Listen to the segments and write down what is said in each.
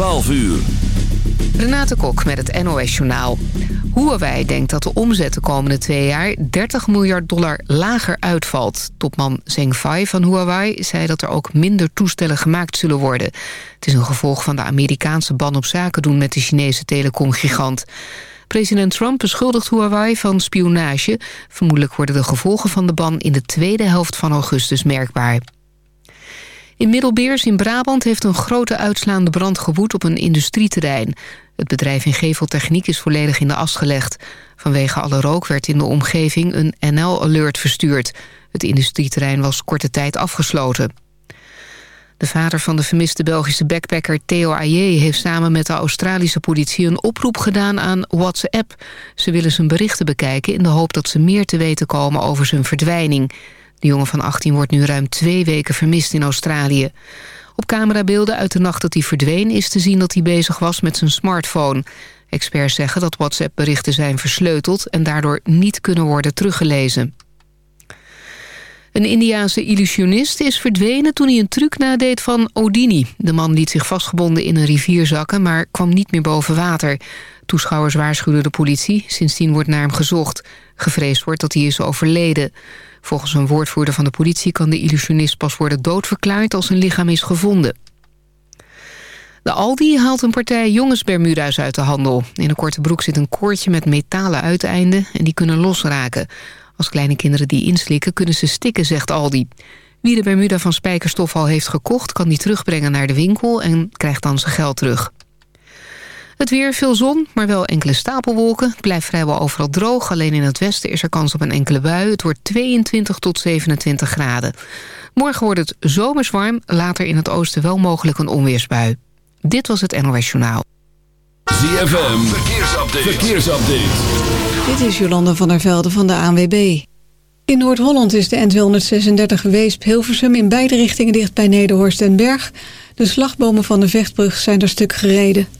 12 uur. Renate Kok met het NOS Journaal. Huawei denkt dat de omzet de komende twee jaar 30 miljard dollar lager uitvalt. Topman Zheng Fai van Huawei zei dat er ook minder toestellen gemaakt zullen worden. Het is een gevolg van de Amerikaanse ban op zaken doen met de Chinese telecomgigant. President Trump beschuldigt Huawei van spionage. Vermoedelijk worden de gevolgen van de ban in de tweede helft van augustus merkbaar. In Middelbeers in Brabant heeft een grote uitslaande brand gewoed op een industrieterrein. Het bedrijf in geveltechniek is volledig in de as gelegd. Vanwege alle rook werd in de omgeving een NL-alert verstuurd. Het industrieterrein was korte tijd afgesloten. De vader van de vermiste Belgische backpacker Theo Aye... heeft samen met de Australische politie een oproep gedaan aan WhatsApp. Ze willen zijn berichten bekijken in de hoop dat ze meer te weten komen over zijn verdwijning. De jongen van 18 wordt nu ruim twee weken vermist in Australië. Op camerabeelden uit de nacht dat hij verdween is te zien dat hij bezig was met zijn smartphone. Experts zeggen dat WhatsApp-berichten zijn versleuteld en daardoor niet kunnen worden teruggelezen. Een Indiaanse illusionist is verdwenen toen hij een truc nadeed van Houdini. De man liet zich vastgebonden in een rivier zakken, maar kwam niet meer boven water. Toeschouwers waarschuwden de politie. Sindsdien wordt naar hem gezocht. Gevreesd wordt dat hij is overleden. Volgens een woordvoerder van de politie kan de illusionist pas worden doodverklaard als zijn lichaam is gevonden. De Aldi haalt een partij jongensbermuda's uit de handel. In een korte broek zit een koordje met metalen uiteinden en die kunnen losraken. Als kleine kinderen die inslikken kunnen ze stikken, zegt Aldi. Wie de Bermuda van spijkerstof al heeft gekocht... kan die terugbrengen naar de winkel en krijgt dan zijn geld terug. Het weer, veel zon, maar wel enkele stapelwolken. Het blijft vrijwel overal droog. Alleen in het westen is er kans op een enkele bui. Het wordt 22 tot 27 graden. Morgen wordt het zomers warm. Later in het oosten wel mogelijk een onweersbui. Dit was het NOS Journaal. ZFM, verkeersupdate. verkeersupdate. Dit is Jolanda van der Velde van de ANWB. In Noord-Holland is de N236 Weesp-Hilversum in beide richtingen dicht bij Nederhorst en Berg. De slagbomen van de vechtbrug zijn er stuk gereden.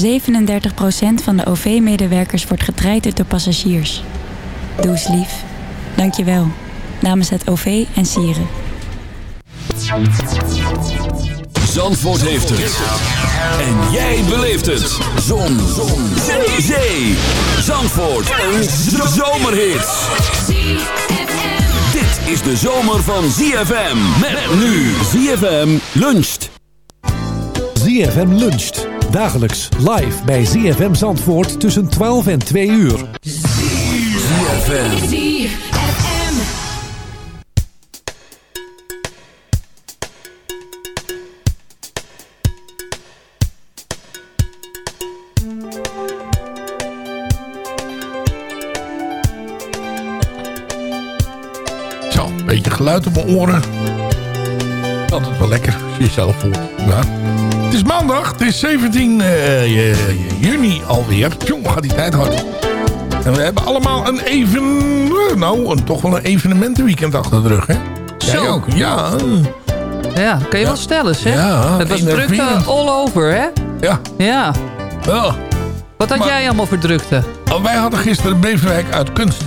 37% van de OV-medewerkers wordt getraind door passagiers. Doe eens lief. Dank je wel. Namens het OV en Sieren. Zandvoort heeft het. En jij beleeft het. Zon. Zon. Zee. Zee. Zandvoort. Een zomerhit. Dit is de zomer van ZFM. Met nu ZFM luncht. ZFM luncht. Dagelijks live bij ZFM Zandvoort tussen 12 en 2 uur. ZFM. Zo, een beetje geluid op mijn oren. Altijd wel lekker, als jezelf voelt. Ja. Het is maandag, het is 17 eh, eh, juni alweer. Tjong, gaat die tijd hard. En we hebben allemaal een even, eh, nou, een, toch wel een evenementenweekend achter de rug, hè? Jij Zo. ook, ja. Ja, kan je wel stellen. Ja, het was drukte all over, hè? Ja. Ja. Ja. Wat had Maar- jij allemaal voor drukte? Oh, wij hadden gisteren Beverwijk uit kunst.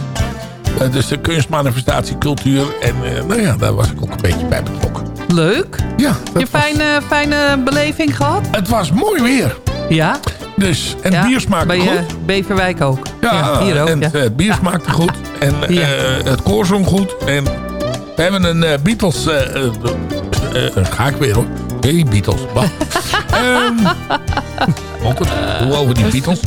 Eh, dus de kunstmanifestatie, cultuur. En eh, nou ja, daar was ik ook een beetje bij betrokken. Leuk. Ja. Je fijne, fijne beleving gehad? Het was mooi weer. Ja. Dus, en ja. het bier smaakte Bij goed. eh, Beverwijk ook. Ja, hier ook. en ja. het, eh, het bier smaakte goed. En eh, het koor zong goed. En we hebben een eh, Beatles... eh, eh, eh, eh, ga ik weer hoor. Hey, Beatles. Wacht. Ehm, altijd, hoe over die Beatles.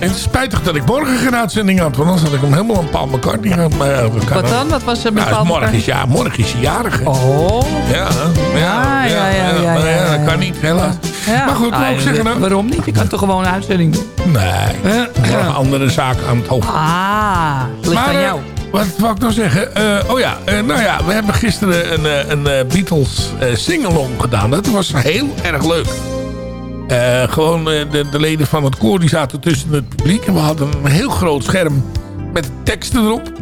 En het is spijtig dat ik morgen geen uitzending had. Want anders had ik hem helemaal aan Paul McCartney gehad. Wat ook. dan? Wat was er met Nou, Paul morgen, is, ja, morgen is hij jarig. Oh. Ja, ja, ja, ja, ja, dat kan niet, helaas. Ja. Maar goed, Ah, wil ik zeggen nou? Waarom niet? Je kan toch gewoon een uitzending doen? Nee, morgen andere zaken aan het hoofd. Ah, ligt aan eh, jou. wat wou ik nou zeggen? Eh, oh ja, eh, nou ja, we hebben gisteren een, eh, een eh, Beatles eh singalong gedaan. Dat was heel erg leuk. Eh, gewoon eh, de, de leden van het koor die zaten tussen het publiek. En we hadden een heel groot scherm met teksten erop.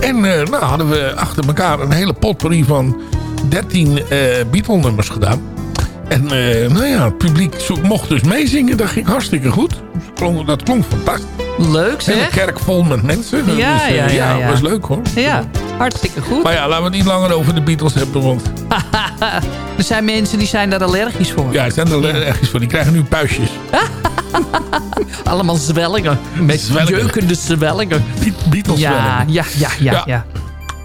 En eh, nou hadden we achter elkaar een hele potpourri van 13 eh Beatle nummers gedaan. En nou ja, het publiek mocht dus meezingen. Dat ging hartstikke goed. Klonk, dat klonk fantastisch. Leuk zeg. kerk vol met mensen. Ja, Dus, ja, ja, ja. was leuk hoor. Ja, hartstikke goed. Maar ja, laten we het niet langer over de Beatles hebben. Want er zijn mensen die zijn daar allergisch voor. ja, zijn er ergens voor. Die krijgen nu puistjes. Allemaal zwellingen. Met Zwellingen. jeukende zwellingen. Beatles Ja, zwellingen. ja, ja, ja, Ja.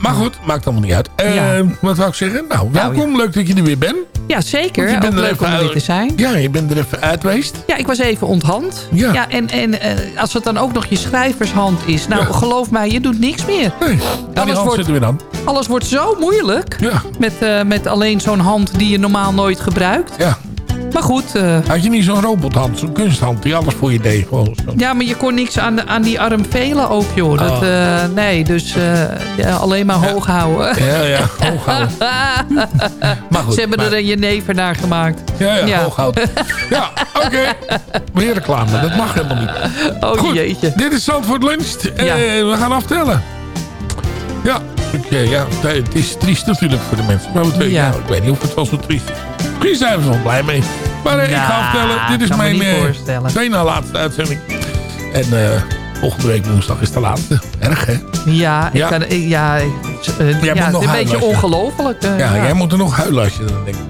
Maar goed, maakt allemaal niet uit. Eh, Ja. Wat wou ik zeggen? Nou, welkom. Leuk dat je er weer bent. Ja, zeker. Je bent er leuk om even er weer uit- te zijn. Ja, je bent er even uit geweest. Ja, ik was even onthand. Ja. en en eh, als het dan ook nog je schrijvershand is. Nou, geloof mij, je doet niks meer. Nee, nou, Alles wordt- zitten weer aan. Alles wordt zo moeilijk. Ja. Met, eh, met alleen zo'n hand die je normaal nooit gebruikt. Ja. Maar goed, eh, Had je niet zo'n robothand, zo'n kunsthand die alles voor je deed? Gewoon zo. ja, maar je kon niks aan, de, aan die arm velen ook, joh. Dat, Oh. eh, nee, dus eh, alleen maar hoog houden. Ja, ja, hoog houden. Maar goed. Ze hebben maar- er een jenever naar gemaakt. Ja, ja, Ja. hoog houden. Ja, oké. Weer reclame, dat mag helemaal niet. Oh Goed, jeetje. dit is Zandvoort Lunch. Ja. we gaan aftellen. Ja, eh, ja, het is triest natuurlijk voor de mensen. Maar we, ja. Ja. ik weet niet of het wel zo triest is. Zijn we er wel blij mee. Maar eh, ik ga Nou, aftellen. Dit is mijn na laatste uitzending. En eh, volgende week woensdag is de laatste. Erg, hè? Ja, ik Ja. kan, ik- ja, ik- het is een beetje als je- ongelooflijk. eh, Ja, ja. jij moet er nog huilen als je dan denkt.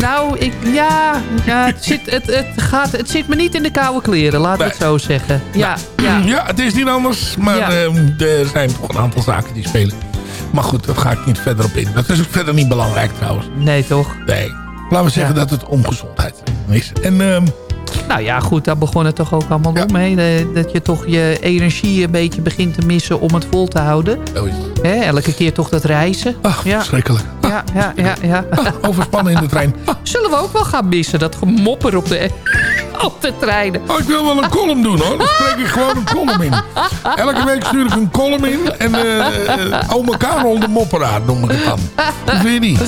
Nou, ik, ja, ja het, zit, het, het, gaat, het zit me niet in de koude kleren, laten we het zo zeggen. Ja, ja. Ja, het is niet anders. Maar Ja. eh, er zijn toch een aantal zaken die spelen. Maar goed, daar ga ik niet verder op in. Dat is ook verder niet belangrijk trouwens. Nee, toch? Nee. Laten we zeggen Ja. dat het om gezondheid is. En ehm, Nou ja, goed, daar begon het toch ook allemaal om. Hè? De- Dat je toch je energie een beetje begint te missen om het vol te houden. Hè? Elke keer toch dat reizen. Ach, ja. verschrikkelijk. Ja, ja, ja, ja. Overspannen in de trein. Zullen we ook wel gaan missen, dat gemopper op de, op. Oh, ik wil wel een column doen hoor. Dan spreek ik gewoon een column in. Elke week stuur ik een column in. En uh, Ome Karel de mopperaar noem ik het dan. Hoe vind je die?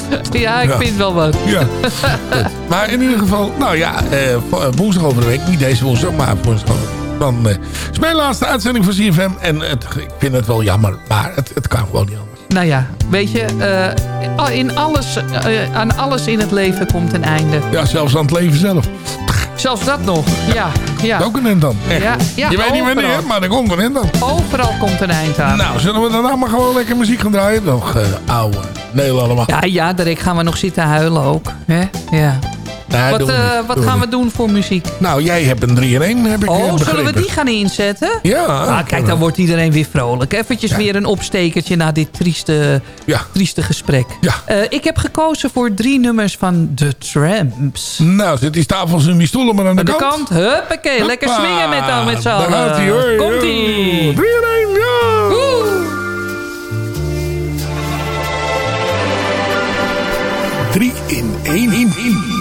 Ja, ik Ja. vind wel wat. Ja. Maar in ieder geval, nou ja, eh, woensdag over de week. Niet deze woensdag, maar woensdag. Dan is mijn laatste uitzending van CFM. En het, ik vind het wel jammer, maar het, het kan gewoon niet anders. Nou ja, weet je, in alles, aan alles in het leven komt een einde. Ja, zelfs aan het leven zelf. Zelfs dat nog, ja. ja. Ook een end dan. Echt. Ja, ja, Je weet niet wanneer, maar er komt een end dan. Overal komt een eind aan. Nou, zullen we daarna maar gewoon lekker muziek gaan draaien? Nog uh, ouwe. Nee, allemaal. Ja, ja, direct gaan we nog zitten huilen ook. Hè? Ja. Nee, wat eh, wat gaan we doen voor muziek? Nou, jij hebt een 3 in 1, heb ik eh, Oh, zullen we die gaan inzetten? Ja. Ah, kijk, dan wordt iedereen weer vrolijk. Eventjes Ja. weer een opstekertje na dit trieste, Ja. trieste gesprek. Ja. Eh, ik heb gekozen voor drie nummers van The Tramps. Nou, zit die tafels en die stoelen maar aan de, Aan de kant. kant, huppakee, lekker swingen met dan met z'n Daar gaat hij hoor. allen. Komt-ie. 3 in 1, ja. Woe. 3 in 1 in 1.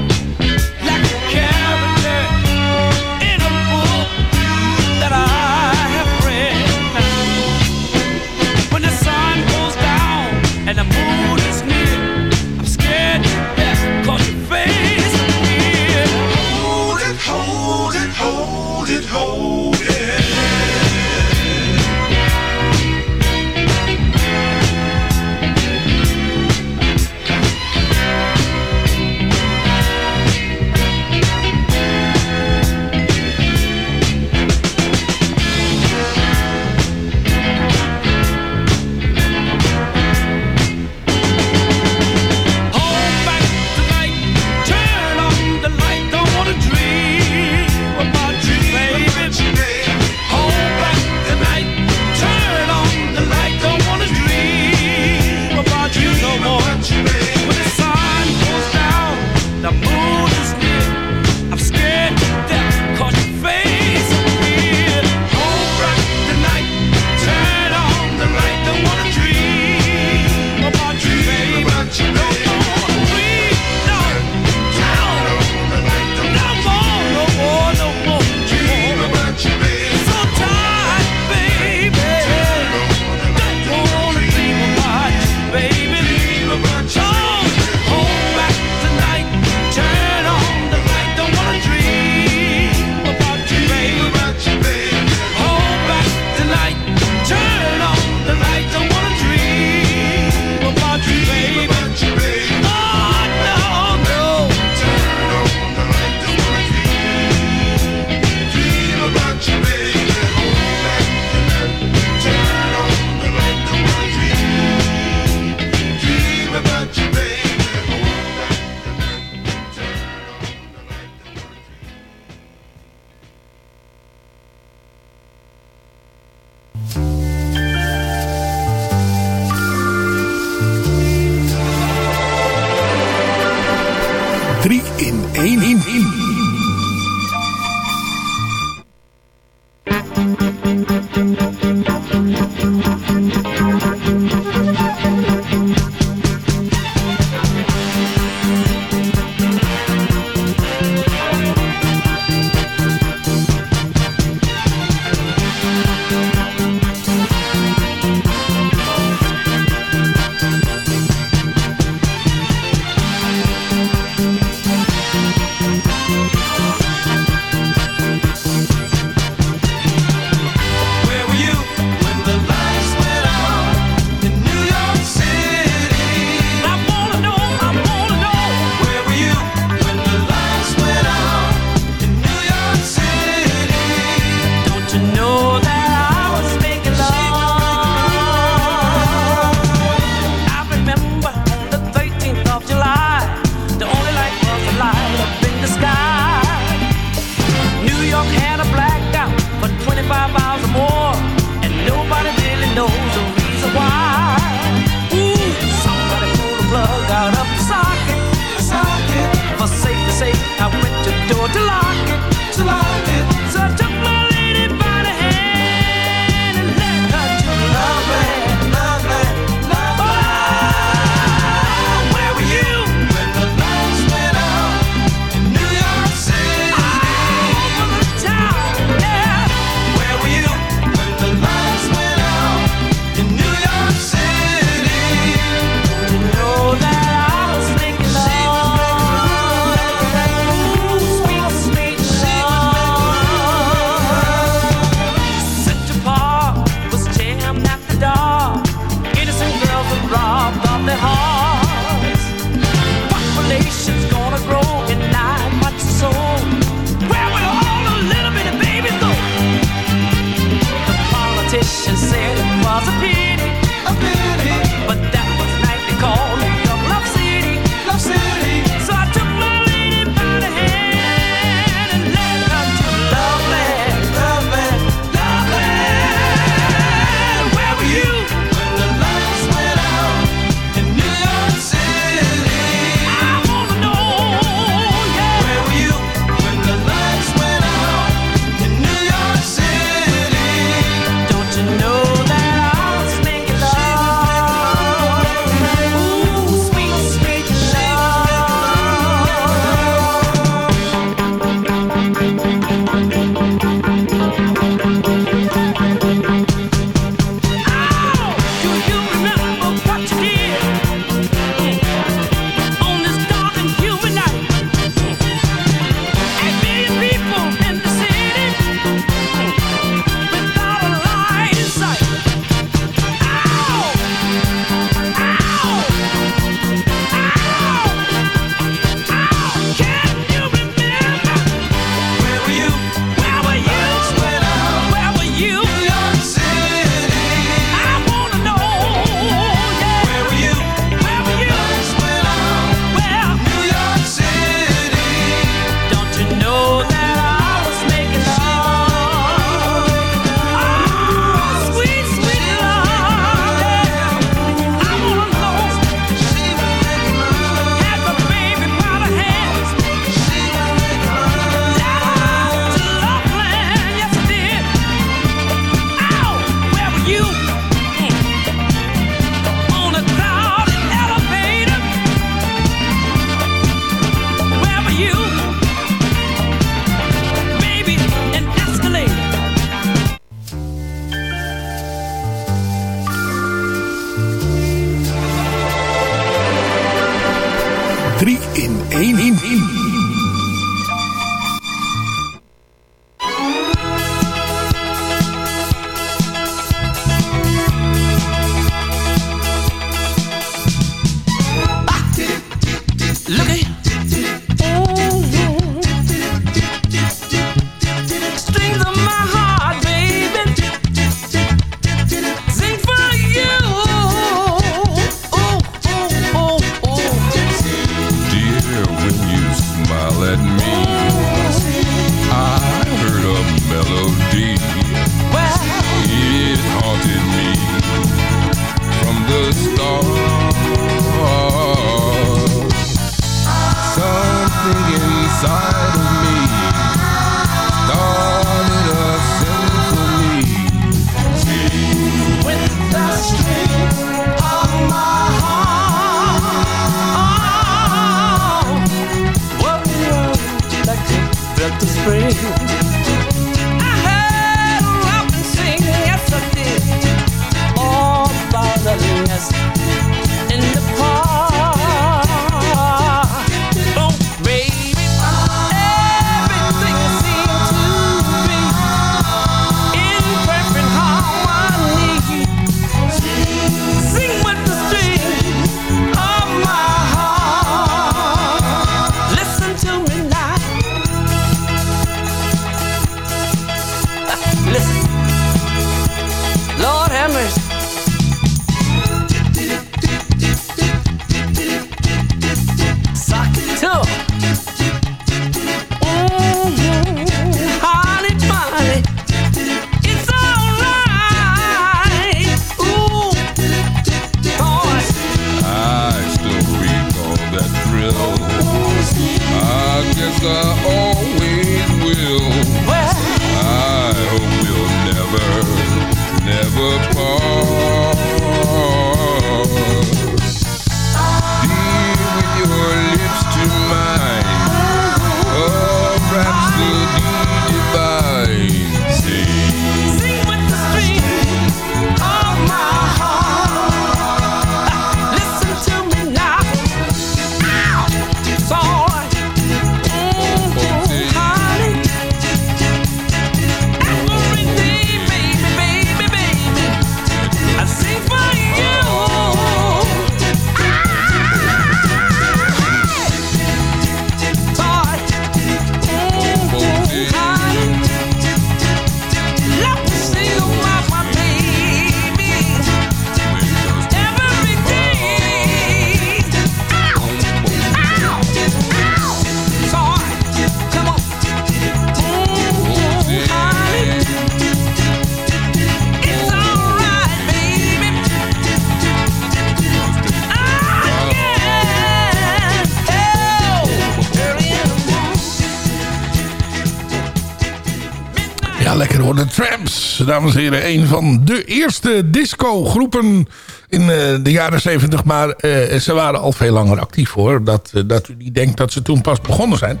Dames en heren. Een van de eerste disco-groepen in eh, de jaren 70. Maar eh, ze waren al veel langer actief hoor. Dat, eh, dat u niet denkt dat ze toen pas begonnen zijn.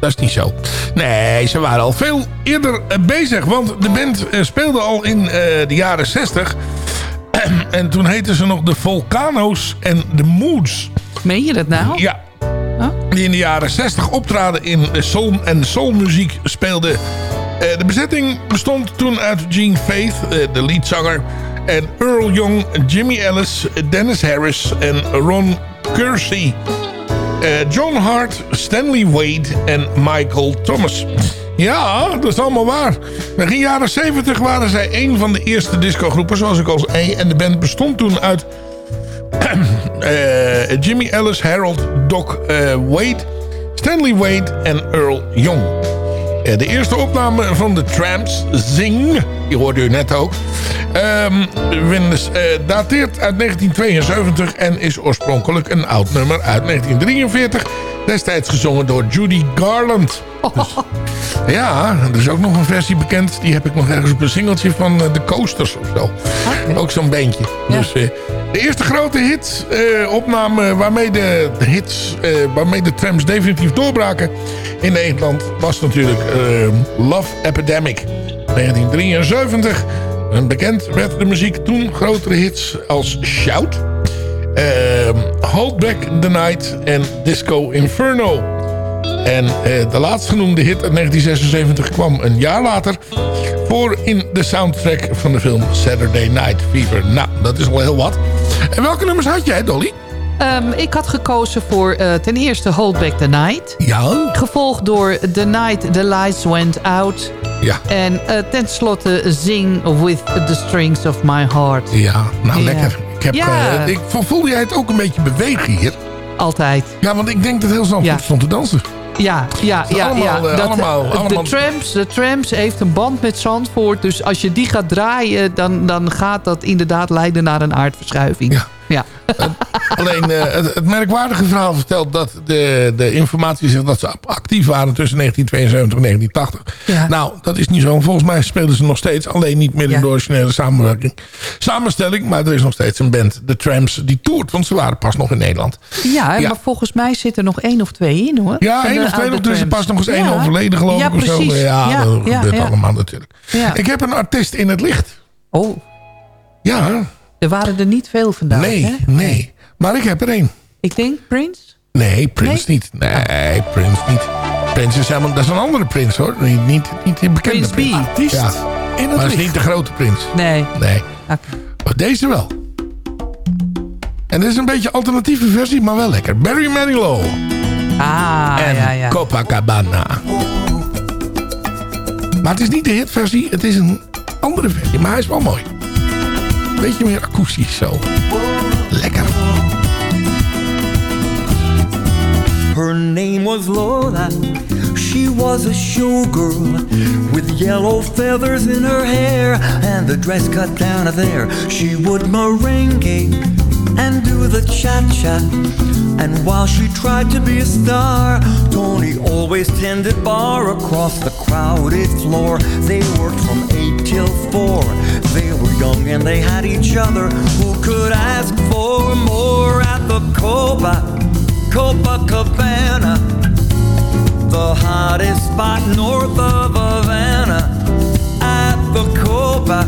Dat is niet zo. Nee, ze waren al veel eerder bezig. Want de band speelde al in de jaren 60. en toen heten ze nog de Volcano's en de Moods. Meen je dat nou? Ja. Die in de jaren 60 optraden in soul en soulmuziek speelden. Eh, de bezetting bestond toen uit Gene Faith, eh, de leadzanger... en Earl Young, Jimmy Ellis, Dennis Harris en Ron Kersey. Eh, John Hart, Stanley Wade en Michael Thomas. Ja, dat is allemaal waar. Begin jaren 70 waren zij een van de eerste discogroepen, zoals ik al zei. En de band bestond toen uit Jimmy Ellis, Harold Doc Wade, Stanley Wade en Earl Young. Eh, de eerste opname van de Tramps, Zing, die hoorde u net ook, eh, dateert uit 1972 en is oorspronkelijk een oud nummer uit 1943. Destijds gezongen door Judy Garland. Dus, ja, er is ook nog een versie bekend. Die heb ik nog ergens op een singeltje van eh, de Coasters of zo. Ook zo'n bandje. Dus de eerste grote hit, eh, opname waarmee de, hits, eh, waarmee de trams definitief doorbraken in Nederland, was natuurlijk eh, Love Epidemic. 1973. En bekend werd de muziek toen grotere hits als Shout, Hold Back the Night en Disco Inferno. En eh, de laatstgenoemde hit uit 1976 kwam een jaar later voor in de soundtrack van de film Saturday Night Fever. Nou, dat is al heel wat. En welke nummers had jij, Dolly? Ehm, ik had gekozen voor eh, ten eerste Hold Back the Night. Ja. Gevolgd door The Night the Lights Went Out. Ja. En eh, tenslotte Zing with the Strings of My Heart. Ja, nou Ja. lekker. Ik heb, Ja. eh, ik, voelde jij het ook een beetje bewegen hier? Altijd. Ja, want ik denk dat heel snel Ja. stond te dansen. Ja, ja, ja. allemaal, ja. eh, allemaal- de, allemaal- trams, de Trams heeft een band met Zandvoort. Dus als je die gaat draaien, dan, dan gaat dat inderdaad leiden naar een aardverschuiving. Ja. Ja. Alleen eh, het, het merkwaardige verhaal vertelt dat de, de informatie zegt dat ze actief waren tussen 1972 en 1980. Ja. Nou, dat is niet zo. Volgens mij spelen ze nog steeds. Alleen niet meer in de originele samenwerking. Samenstelling, maar er is nog steeds een band, de Trams, die toert. Want ze waren pas nog in Nederland. Ja, Ja. maar volgens mij zit er nog één of twee in hoor. Ja, één of twee nog. Er is er trams. pas nog eens één overleden geloof ik. Of zo. Precies. Ja, ja, dat ja, gebeurt ja. allemaal natuurlijk. Ja. Ik heb een artiest in het licht. Oh, Ja, er waren er niet veel vandaag. nee, hè? nee. Maar ik heb er één. Ik denk Prince. Nee, Prince niet. Nee, Prince niet. Prince is helemaal... Dat is een andere Prins hoor. Niet, niet, niet die bekende Prince B. Prins. Ja. In het Maar het is niet de grote Prins. Nee. Nee. Oké. Maar deze wel. En dit is een beetje een alternatieve versie, maar wel lekker. Barry Manilow. Ah, en ja, ja. Copacabana. Maar het is niet de hitversie. Het is een andere versie. Maar hij is wel mooi. Beetje meer akoestisch zo. Lekker. Her name was Lola. She was a showgirl with yellow feathers in her hair and the dress cut down there. She would merengue and do the cha cha. And while she tried to be a star, Tony always tended bar across the crowded floor. They worked from 8 till 4. They were young and they had each other. Who could ask for more at the Copa? Copacabana, the hottest spot north of Havana. At the Copa,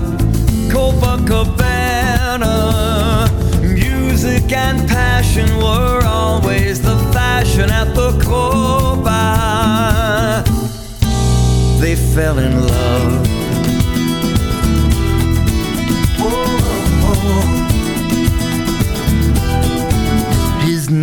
Copacabana, music and passion were always the fashion at the Copa. They fell in love.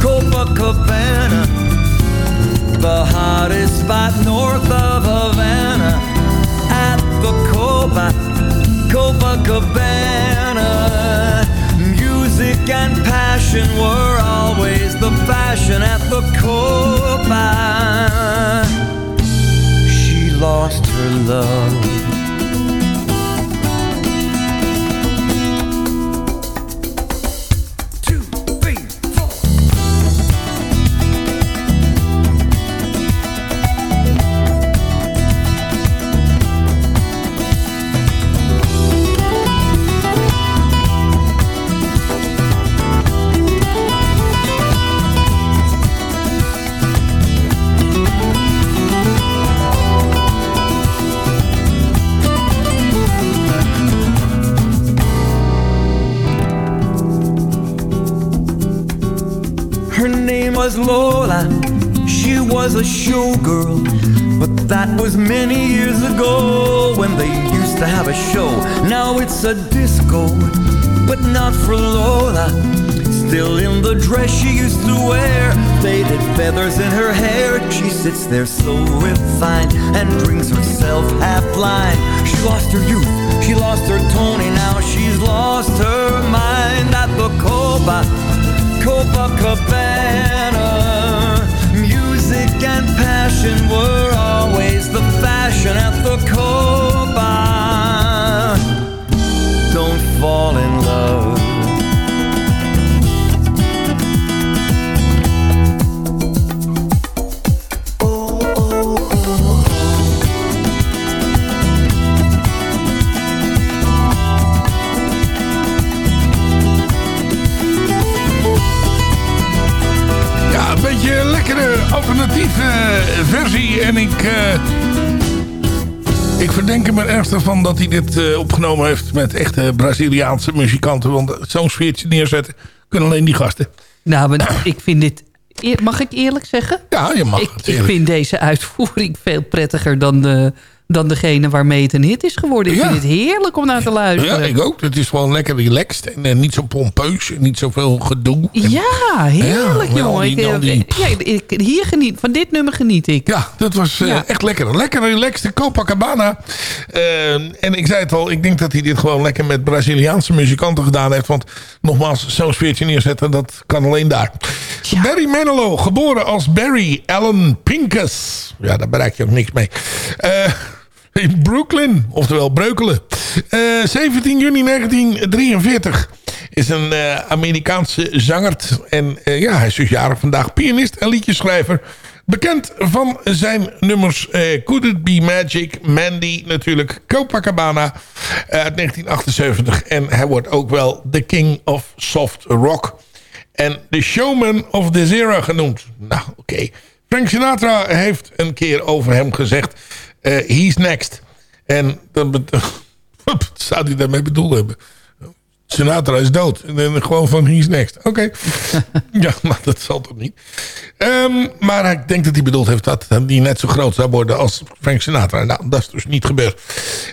Copacabana, the hottest spot north of Havana. At the Copa, Copacabana. Music and passion were always the fashion at the Copa. She lost her love. Was Lola. She was a showgirl. But that was many years ago when they used to have a show. Now it's a disco, but not for Lola. Still in the dress she used to wear, faded feathers in her hair. She sits there so refined and drinks herself half blind. She lost her youth, she lost her Tony, now she's lost her mind at the Copa. Copacabana. Music and passion were always the fashion at the Copa. Don't fall in love. Verdenk hem er ernstig van dat hij dit eh, opgenomen heeft met echte Braziliaanse muzikanten. Want zo'n sfeertje neerzetten kunnen alleen die gasten. Nou, maar ik vind dit... eer- Mag ik eerlijk zeggen? Ja, je mag ik, ik vind deze uitvoering veel prettiger dan, de, dan degene waarmee het een hit is geworden. Ik Ja. vind het heerlijk om naar te Ja, luisteren. ik ook. Het is gewoon lekker relaxed. En eh, niet zo pompeus. En niet zoveel gedoe. En- Ja, heerlijk Ja, jongen. die- Ik, al die- ja, ik, hier geniet, van dit nummer geniet ik. Ja, dat was eh, Ja. echt lekker. Lekker relaxed Copacabana. Eh, en ik zei het al, ik denk dat hij dit gewoon lekker met Braziliaanse muzikanten gedaan heeft. Want nogmaals, zo'n sfeertje neerzetten, dat kan alleen daar. Barry Manilow, geboren als Barry Allen Pincus. Ja, daar bereik je ook niks mee. Eh, in Brooklyn, oftewel Breukelen. Eh, 17 juni 1943 is een eh, Amerikaanse zanger. En eh, ja, hij is dus jarig vandaag. Pianist en liedjeschrijver. Bekend van zijn nummers eh, Could It Be Magic, Mandy natuurlijk, Copacabana eh, uit 1978. En hij wordt ook wel The King of Soft Rock. En The Showman of the Zera genoemd. Nou, oké. Frank Sinatra heeft een keer over hem gezegd... eh, he's next. En dan wat zou hij daarmee bedoeld hebben? Sinatra is dood. En dan gewoon van he's next. Oké. ja, maar dat zal toch niet. Ehm, maar ik denk dat hij bedoeld heeft dat hij net zo groot zou worden als Frank Sinatra. Nou, dat is dus niet gebeurd.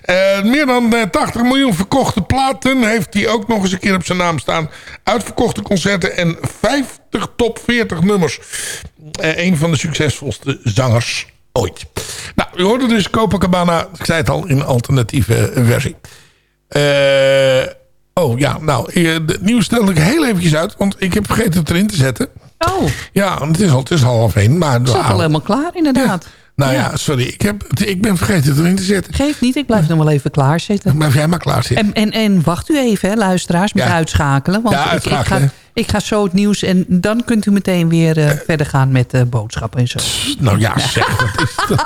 Eh, meer dan eh, 80 miljoen verkochte platen heeft hij ook nog eens een keer op zijn naam staan. Uitverkochte concerten en 50 top 40 nummers. Eh, een van de succesvolste zangers ooit. Nou, u hoorde dus Copacabana, ik zei het al, in alternatieve versie. Eh, oh ja, nou, het nieuws stelde ik heel eventjes uit, want ik heb vergeten het erin te zetten. Oh, Ja, het is al, het is half één. Maar, het is al helemaal klaar inderdaad. Nou ja, sorry, ik, heb, ik ben vergeten het erin te zetten. Geeft niet, ik blijf nog wel even klaarzitten. Blijf jij maar klaar zitten. En, en, en wacht u even, hè, luisteraars, met Ja. uitschakelen. Want Ja, ik- ga, ik ga zo het nieuws en dan kunt u meteen weer eh, verder gaan met eh, boodschappen en zo. Nou ja, zeg, dat is dat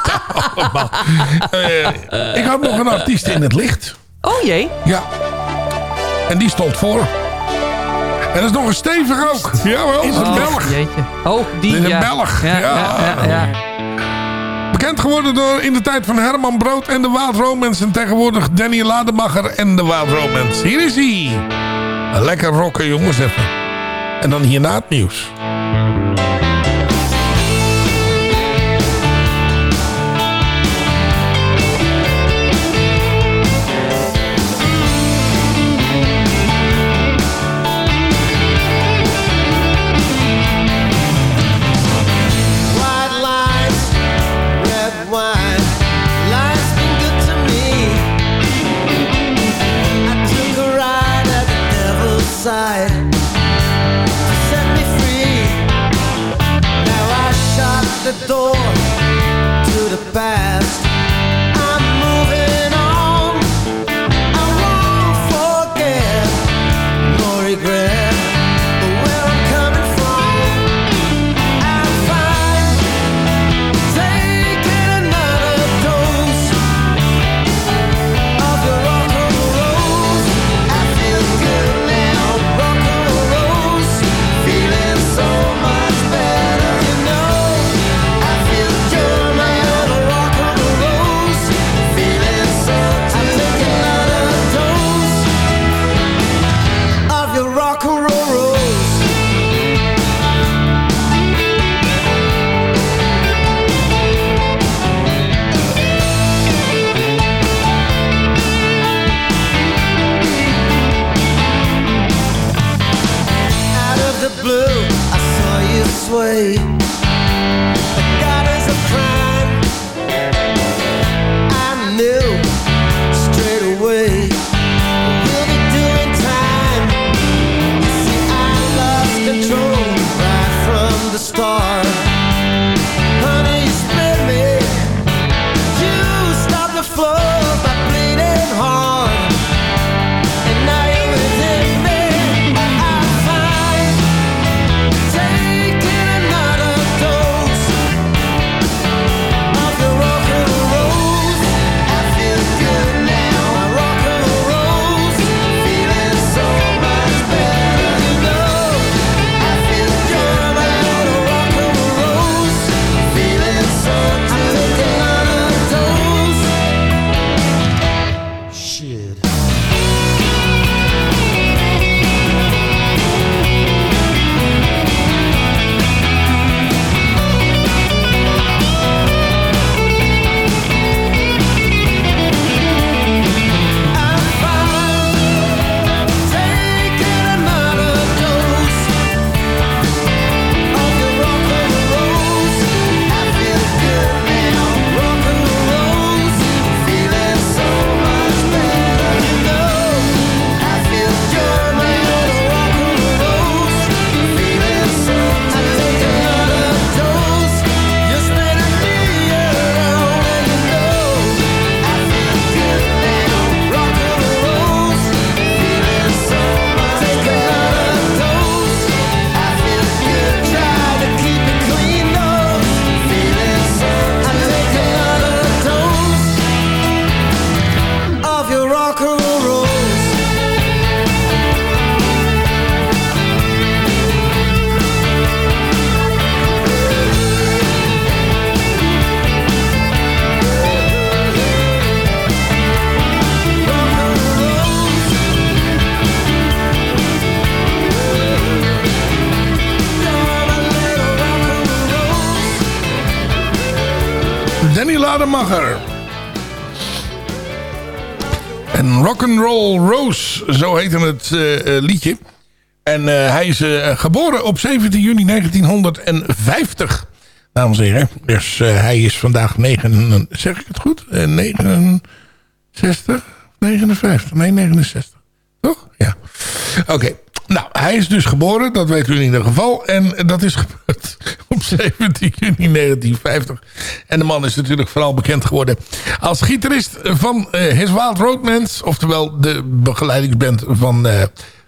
allemaal. Eh, ik had nog een artiest in het licht. Oh jee. Ja. En die stond voor. En dat is nog een stevig ook. Jawel, dat is een Oh, Belg. Jeetje. Oh, die Dit is een ja. Belg. Ja, Ja. ja, ja, ja. Bekend geworden door in de tijd van Herman Brood en de Wild Romance. En tegenwoordig Danny Lademacher en de Wild Romance. Hier is hij. Lekker rocken jongens even. En dan hierna het nieuws. Rock'n'Roll Rose, zo heette het eh, eh, liedje. En eh, hij is geboren op 17 juni 1950. Dames en heren. Dus hij is vandaag 9... Zeg ik het goed? Eh, 69? 59? Nee, 69. Toch? Ja. Oké. Nou, hij is dus geboren, dat weet u in ieder geval. En dat is 17 juni 1950. En de man is natuurlijk vooral bekend geworden als gitarist van eh, His Wild Roadmans. Oftewel de begeleidingsband van eh,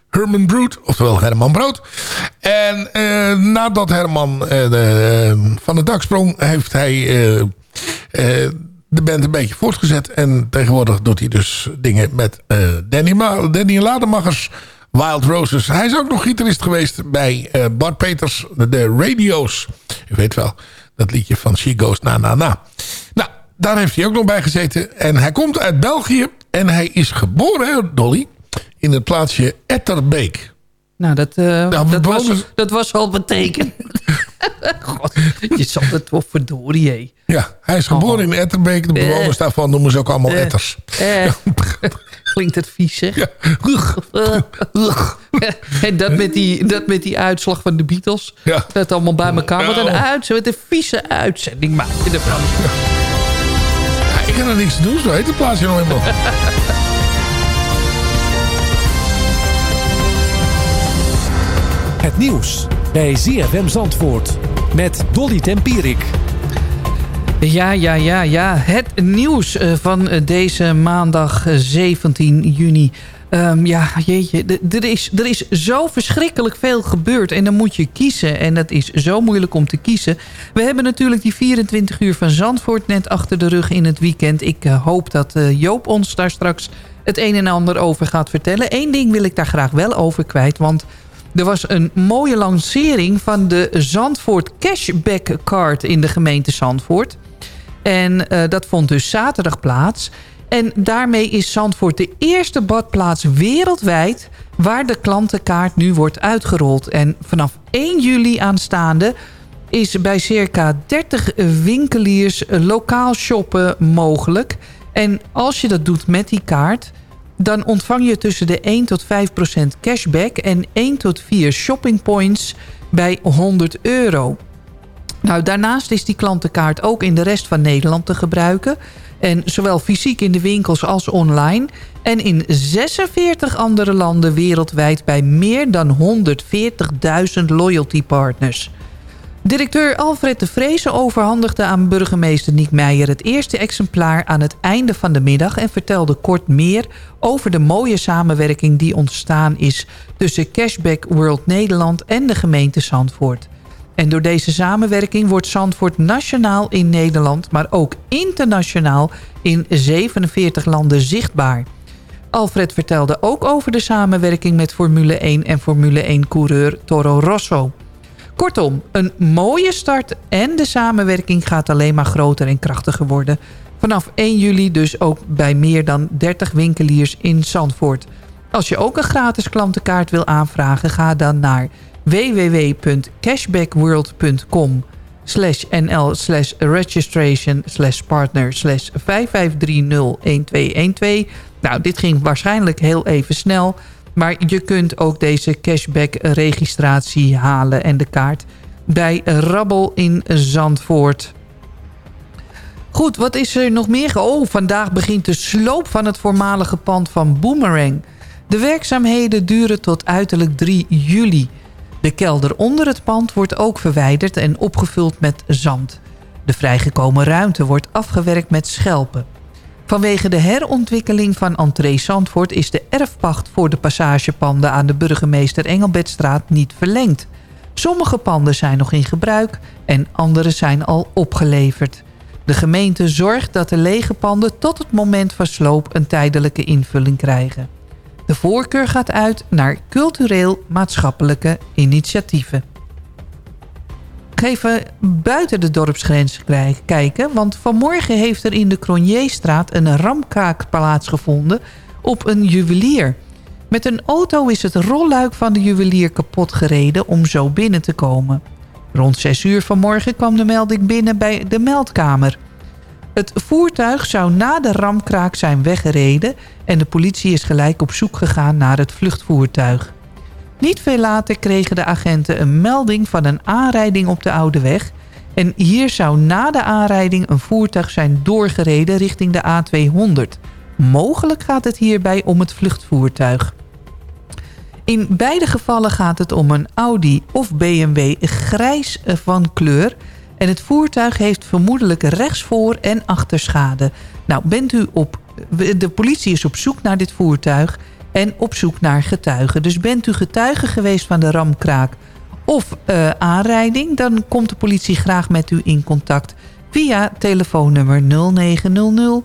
Herman Brood, oftewel Herman Brood. En eh, nadat Herman de, van het dak sprong, heeft hij de band een beetje voortgezet. En tegenwoordig doet hij dus dingen met Danny, Ma Danny Lademachers Wild Roses. Hij is ook nog gitarist geweest bij eh, Bart Peters, de Radio's. U weet wel, dat liedje van She Goes Na Na Na. Nou, daar heeft hij ook nog bij gezeten. En hij komt uit België. En hij is geboren, hè, Dolly, in het plaatsje Etterbeek. Nou, dat, eh, dat, bewoners- was, dat was al betekend. God, je zal het wel verdorie, hé. Ja, hij is geboren in Etterbeek. De bewoners daarvan noemen ze ook allemaal Eh. etters. Eh, Klinkt het vies, zeg. en dat met, die, dat met die uitslag van de Beatles. Ja. Dat allemaal bij elkaar. Wat een, Ja. uit, wat een vieze uitzending maak je ervan. Ja, ik kan er niks te doen, zo heet het plaatsje nog eenmaal. Het nieuws bij ZFM Zandvoort met Dolly Tempierik. Ja, ja, ja, ja. Het nieuws eh, van eh, deze maandag eh, 17 juni. Ehm, ja, jeetje, er is, er is zo verschrikkelijk veel gebeurd. En dan moet je kiezen. En dat is zo moeilijk om te kiezen. We hebben natuurlijk die 24 uur van Zandvoort net achter de rug in het weekend. Ik eh, hoop dat eh, Joop ons daar straks het een en ander over gaat vertellen. Eén ding wil ik daar graag wel over kwijt. Want er was een mooie lancering van de Zandvoort Cashback Card in de gemeente Zandvoort. En eh, dat vond dus zaterdag plaats. En daarmee is Zandvoort de eerste badplaats wereldwijd... waar de klantenkaart nu wordt uitgerold. En vanaf 1 juli aanstaande is bij circa 30 winkeliers lokaal shoppen mogelijk. En als je dat doet met die kaart... dan ontvang je tussen de 1 tot 5 procent cashback... en 1 tot 4 shoppingpoints bij 100 euro. Nou, daarnaast is die klantenkaart ook in de rest van Nederland te gebruiken. En zowel fysiek in de winkels als online. En in 46 andere landen wereldwijd bij meer dan 140.000 loyalty partners. Directeur Alfred de Vreese overhandigde aan burgemeester Niek Meijer... het eerste exemplaar aan het einde van de middag... en vertelde kort meer over de mooie samenwerking die ontstaan is... tussen Cashback World Nederland en de gemeente Zandvoort. En door deze samenwerking wordt Zandvoort nationaal in Nederland... maar ook internationaal in 47 landen zichtbaar. Alfred vertelde ook over de samenwerking met Formule 1 en Formule 1-coureur Toro Rosso. Kortom, een mooie start en de samenwerking gaat alleen maar groter en krachtiger worden. Vanaf 1 juli dus ook bij meer dan 30 winkeliers in Zandvoort. Als je ook een gratis klantenkaart wil aanvragen, ga dan naar www.cashbackworld.com nl registration partner slash 55301212. Nou, dit ging waarschijnlijk heel even snel. Maar je kunt ook deze cashback registratie halen en de kaart bij Rabbel in Zandvoort. Goed, wat is er nog meer? Oh, vandaag begint de sloop van het voormalige pand van Boomerang. De werkzaamheden duren tot uiterlijk 3 juli. De kelder onder het pand wordt ook verwijderd en opgevuld met zand. De vrijgekomen ruimte wordt afgewerkt met schelpen. Vanwege de herontwikkeling van Entree Zandvoort... is de erfpacht voor de passagepanden aan de burgemeester Engelbertstraat niet verlengd. Sommige panden zijn nog in gebruik en andere zijn al opgeleverd. De gemeente zorgt dat de lege panden tot het moment van sloop een tijdelijke invulling krijgen. De voorkeur gaat uit naar cultureel-maatschappelijke initiatieven. Even buiten de dorpsgrens kijken... want vanmorgen heeft er in de Cronjeestraat een ramkaak plaatsgevonden op een juwelier. Met een auto is het rolluik van de juwelier kapot gereden om zo binnen te komen. Rond 6 uur vanmorgen kwam de melding binnen bij de meldkamer. Het voertuig zou na de ramkraak zijn weggereden... en de politie is gelijk op zoek gegaan naar het vluchtvoertuig. Niet veel later kregen de agenten een melding van een aanrijding op de Oude Weg... en hier zou na de aanrijding een voertuig zijn doorgereden richting de A200. Mogelijk gaat het hierbij om het vluchtvoertuig. In beide gevallen gaat het om een Audi of BMW grijs van kleur... en het voertuig heeft vermoedelijk rechtsvoor- en achterschade. Nou, bent u op... De politie is op zoek naar dit voertuig en op zoek naar getuigen. Dus bent u getuige geweest van de ramkraak of uh, aanrijding... dan komt de politie graag met u in contact via telefoonnummer 0900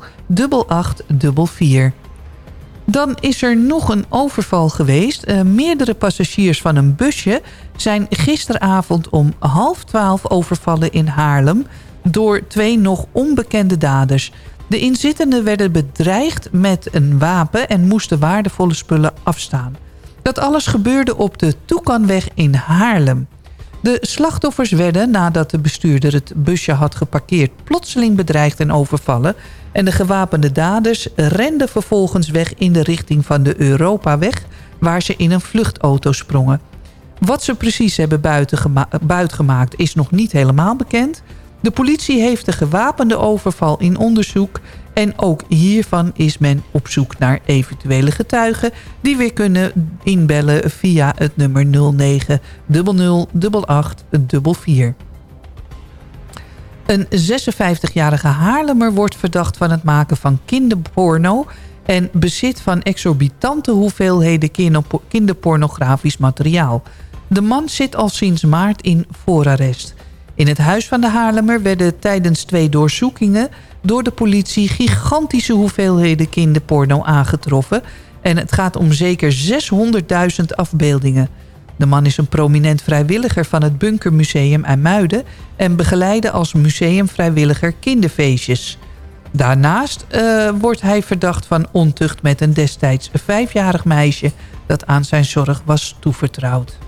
8844. Dan is er nog een overval geweest. Uh, meerdere passagiers van een busje zijn gisteravond om half twaalf overvallen in Haarlem... door twee nog onbekende daders. De inzittenden werden bedreigd met een wapen en moesten waardevolle spullen afstaan. Dat alles gebeurde op de Toekanweg in Haarlem. De slachtoffers werden, nadat de bestuurder het busje had geparkeerd... plotseling bedreigd en overvallen... en de gewapende daders renden vervolgens weg in de richting van de Europaweg... waar ze in een vluchtauto sprongen. Wat ze precies hebben buitengemaakt is nog niet helemaal bekend... De politie heeft de gewapende overval in onderzoek... en ook hiervan is men op zoek naar eventuele getuigen... die weer kunnen inbellen via het nummer 09 00 Een 56-jarige Haarlemmer wordt verdacht van het maken van kinderporno... en bezit van exorbitante hoeveelheden kinderpornografisch materiaal. De man zit al sinds maart in voorarrest. In het huis van de Haarlemmer werden tijdens twee doorzoekingen... door de politie gigantische hoeveelheden kinderporno aangetroffen... en het gaat om zeker 600.000 afbeeldingen... De man is een prominent vrijwilliger van het Bunkermuseum IJmuiden... en begeleidde als museumvrijwilliger kinderfeestjes. Daarnaast uh, wordt hij verdacht van ontucht met een destijds vijfjarig meisje... dat aan zijn zorg was toevertrouwd.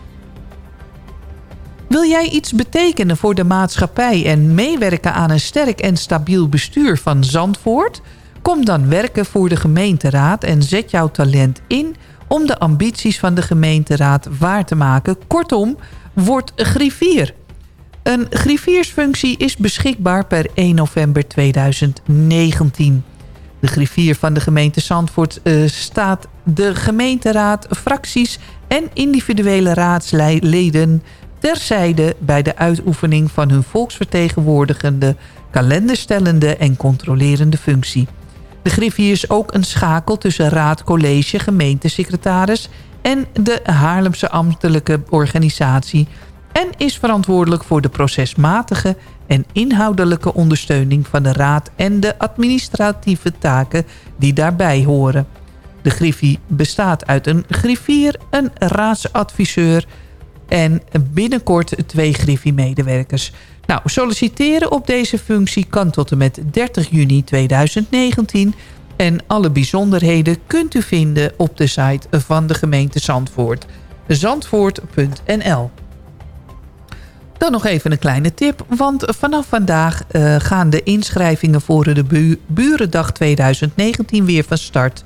Wil jij iets betekenen voor de maatschappij... en meewerken aan een sterk en stabiel bestuur van Zandvoort? Kom dan werken voor de gemeenteraad en zet jouw talent in om de ambities van de gemeenteraad waar te maken. Kortom, word griffier. Een griffiersfunctie is beschikbaar per 1 november 2019. De griffier van de gemeente Zandvoort uh, staat de gemeenteraad, fracties en individuele raadsleden terzijde bij de uitoefening van hun volksvertegenwoordigende, kalenderstellende en controlerende functie. De griffier is ook een schakel tussen raad, college, gemeentesecretaris... en de Haarlemse ambtelijke organisatie... en is verantwoordelijk voor de procesmatige en inhoudelijke ondersteuning van de raad... en de administratieve taken die daarbij horen. De griffie bestaat uit een griffier, een raadsadviseur en binnenkort twee griffie-medewerkers. Nou, solliciteren op deze functie kan tot en met 30 juni 2019... en alle bijzonderheden kunt u vinden op de site van de gemeente Zandvoort. Zandvoort.nl dan nog even een kleine tip, want vanaf vandaag uh, gaan de inschrijvingen voor de bu Burendag 2019 weer van start.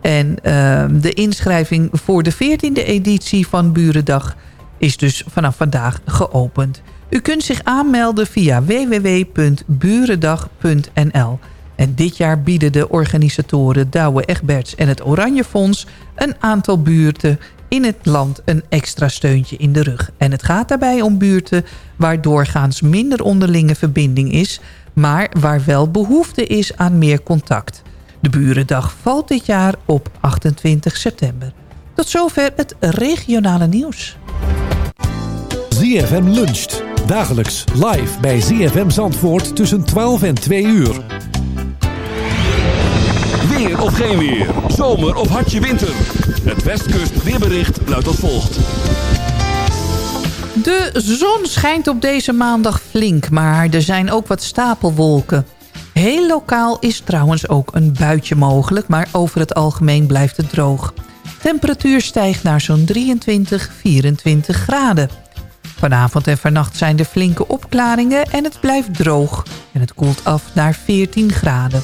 En uh, de inschrijving voor de 14e editie van Burendag is dus vanaf vandaag geopend. U kunt zich aanmelden via www.burendag.nl. En dit jaar bieden de organisatoren Douwe Egberts en het Oranje Fonds... een aantal buurten in het land een extra steuntje in de rug. En het gaat daarbij om buurten waar doorgaans minder onderlinge verbinding is... maar waar wel behoefte is aan meer contact. De Burendag valt dit jaar op 28 september. Tot zover het regionale nieuws. ZFM luncht. Dagelijks live bij ZFM Zandvoort tussen 12 en 2 uur. Weer of geen weer. Zomer of hartje winter. Het Westkust weerbericht luidt als volgt. De zon schijnt op deze maandag flink, maar er zijn ook wat stapelwolken. Heel lokaal is trouwens ook een buitje mogelijk, maar over het algemeen blijft het droog. Temperatuur stijgt naar zo'n 23, 24 graden. Vanavond en vannacht zijn er flinke opklaringen en het blijft droog. En het koelt af naar 14 graden.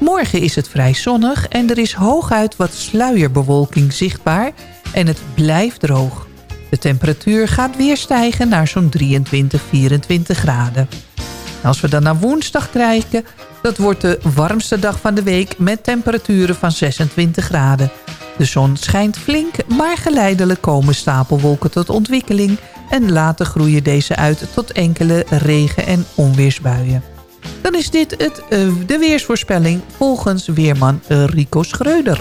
Morgen is het vrij zonnig en er is hooguit wat sluierbewolking zichtbaar en het blijft droog. De temperatuur gaat weer stijgen naar zo'n 23, 24 graden. Als we dan naar woensdag krijgen, dat wordt de warmste dag van de week met temperaturen van 26 graden. De zon schijnt flink, maar geleidelijk komen stapelwolken tot ontwikkeling... en later groeien deze uit tot enkele regen- en onweersbuien. Dan is dit het, uh, de weersvoorspelling volgens weerman Rico Schreuder.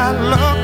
my love.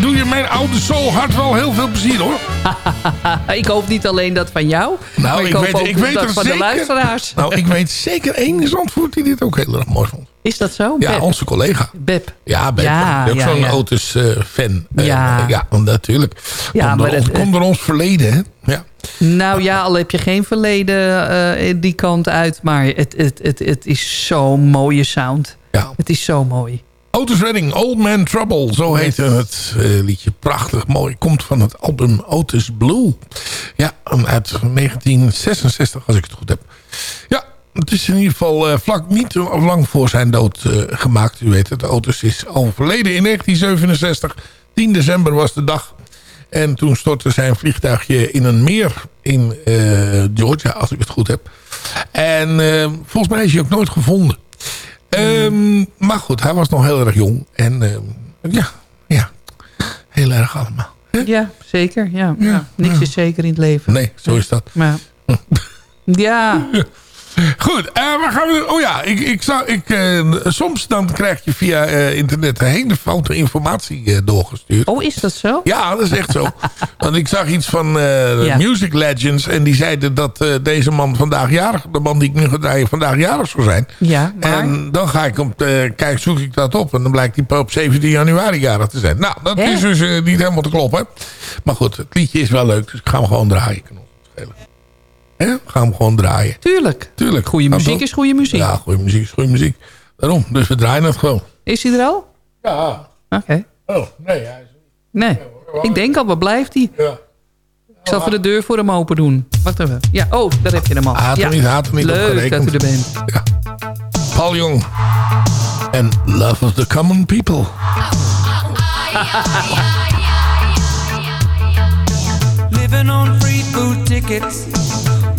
Doe je mijn oude soulhart wel heel veel plezier, hoor. ik hoop niet alleen dat van jou. Nou, maar ik, ik hoop weet- ook ik weet dat van zeker- de luisteraars. Nou, ik weet zeker één Zandvoort die dit ook heel erg mooi vond. Is dat zo? Ja, Beb? onze collega. Beb. Ja, Beb. Ja, ook ja, zo'n ja. Otis-fan. Ja. ja, natuurlijk. Ja, komt, maar door ons, dat- komt door ons verleden, hè? Ja. Nou ja, al heb je geen verleden eh, die kant uit. Maar het, het, het, het is zo'n mooie sound. Ja. Het is zo mooi. Otis Redding, Old Man Trouble. Zo heette het eh, liedje. Prachtig mooi. Komt van het album Otis Blue. Ja, uit 1966 als ik het goed heb. Ja, het is in ieder geval eh, vlak niet lang voor zijn dood eh, gemaakt. U weet het, Otis is overleden in 1967. 10 december was de dag. En toen stortte zijn vliegtuigje in een meer in Georgia, als ik het goed heb. En volgens mij is hij ook nooit gevonden. Ehm, maar goed, hij was nog heel erg jong. En ehm, ja, ja, heel erg allemaal. Ja, zeker. Ja. Ja. Niks is zeker in het leven. Nee, zo is dat. Maar, ja. Goed, eh, waar gaan we... Oh ja, ik, ik zou, ik, eh, soms dan krijg je via eh, internet hele foute informatie doorgestuurd. Oh, is dat zo? Ja, dat is echt zo. Want ik zag iets van Ja. Music Legends. En die zeiden dat deze man vandaag jarig... De man die ik nu ga draaien vandaag jarig zou zijn. Ja, maar... En dan ga ik op kijk, zoek ik dat op. En dan blijkt hij op 17 januari jarig te zijn. Nou, dat is dus niet helemaal te kloppen. Maar goed, het liedje is wel leuk. Dus ik ga hem gewoon draaien. Kan. Hè? We gaan hem gewoon draaien. Tuurlijk. Tuurlijk. Goede muziek toch? is goede muziek. Ja, goede muziek is goede muziek. Daarom. Dus we draaien het gewoon. Is hij er al? Ja. Oké. Oh, nee. Hij is... Nee. Ik denk al, waar blijft hij? Ja. Ik zal voor de deur voor hem open doen. Wacht even. Ja, oh, daar heb je hem al. Hij had ja. niet, niet op Leuk dat u er bent. Ja. Paul Jong. En Love of the Common People. Living on free food tickets.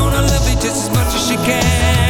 gonna love you just as much as she can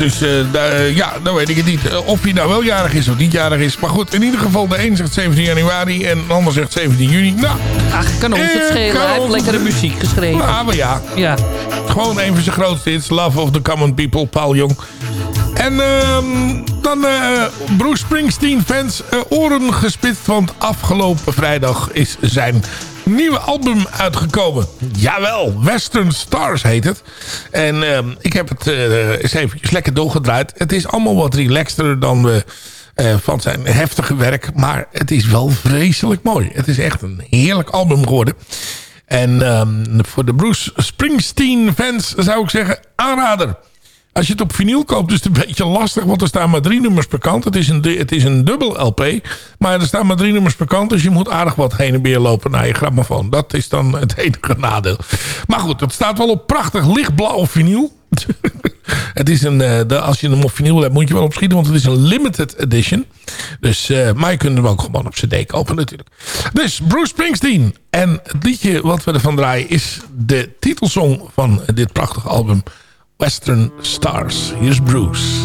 is dus, ja, dan weet ik het niet. Eh, of hij nou wel jarig is of niet jarig is. Maar goed, in ieder geval, de een zegt 17 januari en de ander zegt 17 juni. Nou, Ach, kan ons het schelen. Hij heeft lekkere muziek geschreven. nou, maar ja. Ja. Gewoon een van zijn grootste hits. Love of the Common People, Paul Jong. En ehm, dan eh, Bruce Springsteen fans oren gespitst. Want afgelopen vrijdag is zijn nieuwe album uitgekomen. Jawel, Western Stars heet het. En ehm, ik heb het eh, eens even lekker doorgedraaid. Het is allemaal wat relaxter dan we... eh, van zijn heftige werk. Maar het is wel vreselijk mooi. Het is echt een heerlijk album geworden. En ehm, voor de Bruce Springsteen fans zou ik zeggen aanrader. Als je het op vinyl koopt is het een beetje lastig. Want er staan maar drie nummers per kant. Het is een, het is een dubbel LP. Maar er staan maar drie nummers per kant. Dus je moet aardig wat heen en weer lopen naar je grammofoon. Dat is dan het enige nadeel. Maar goed, het staat wel op prachtig lichtblauw vinyl. het is een, eh, de, als je hem op vinyl hebt moet je wel opschieten. Want het is een limited edition. Dus, eh, maar je kunt hem ook gewoon op cd kopen natuurlijk. Dus Bruce Springsteen. En het liedje wat we ervan draaien is de titelsong van dit prachtige album. Western Stars. Hier is Bruce.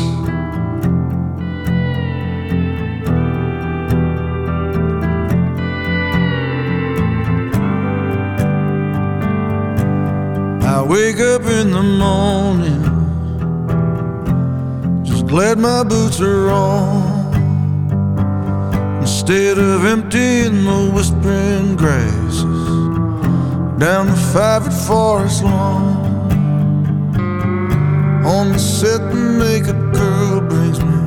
I wake up in the morning, just glad my boots are on. Instead of emptying the whispering grasses down the five-foot forest lawn, on the set the naked girl brings me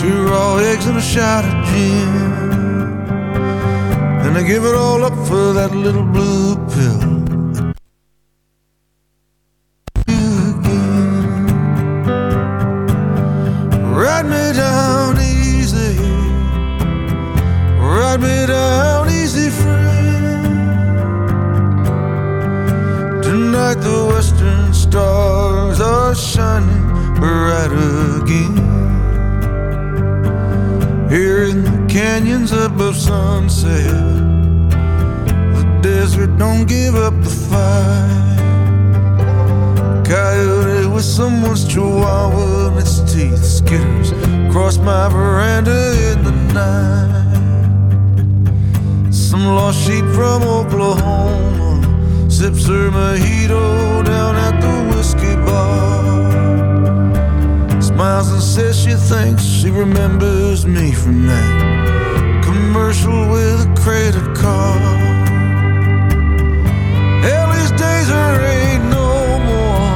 two raw eggs and a shot of gin. And I give it all up for that little blue pill. Canyons above sunset, the desert don't give up the fight. Coyote with someone's chihuahua and its teeth skitters across my veranda in the night. Some lost sheep from Oklahoma sips her mojito down at the whiskey bar. Smiles and says she thinks she remembers me from that with a credit card. Hell, these days there ain't no more.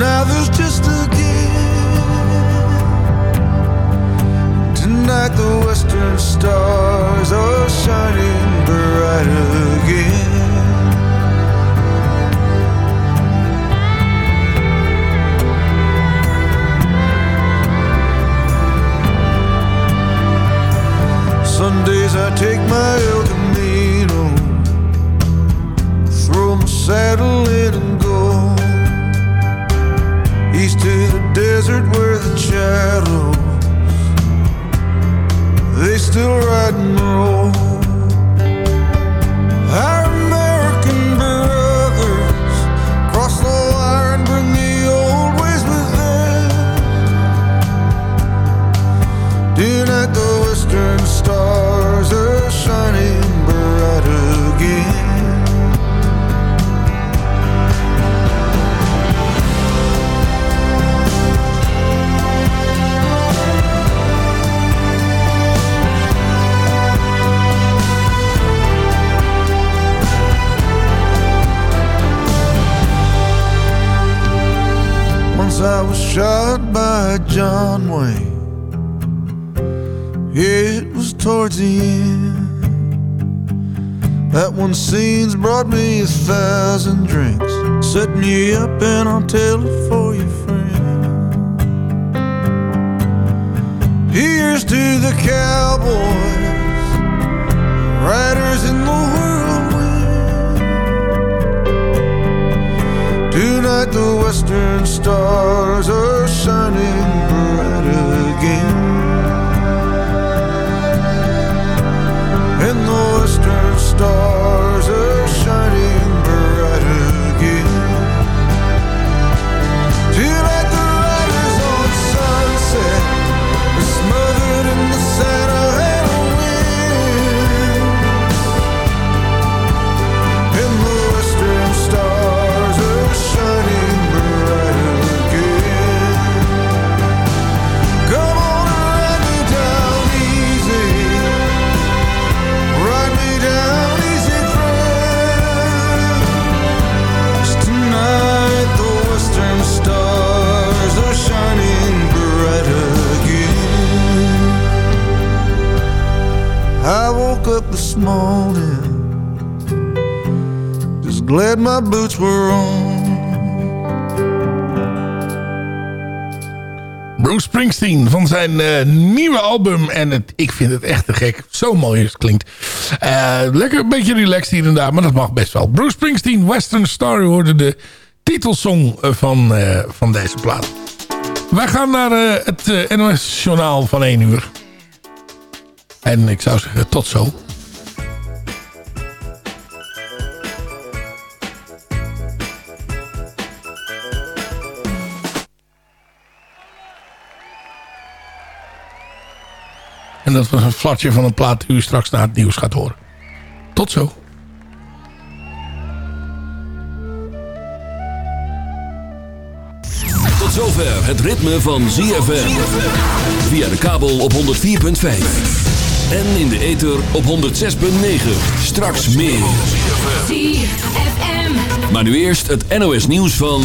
Now there's just a gift. Tonight the western stars are shining bright again. summer one brought me a thousand drinks. Set me up and I'll tell it for you, friend. Here's to the cowboys, riders in the whirlwind. Tonight the western stars are shining zijn eh, nieuwe album. En het, ik vind het echt te gek. Zo mooi als het klinkt. Eh, lekker een beetje relaxed hier en daar. Maar dat mag best wel. Bruce Springsteen, Western Star hoorde de titelsong eh, van, van deze plaat. Wij gaan naar het NOS Journaal van 1 uur. En ik zou zeggen tot zo. En dat was een flatje van een plaat die u straks na het nieuws gaat horen. Tot zo. Tot zover het ritme van ZFM. Via de kabel op 104.5. En in de ether op 106.9. Straks meer. Maar nu eerst het NOS nieuws van...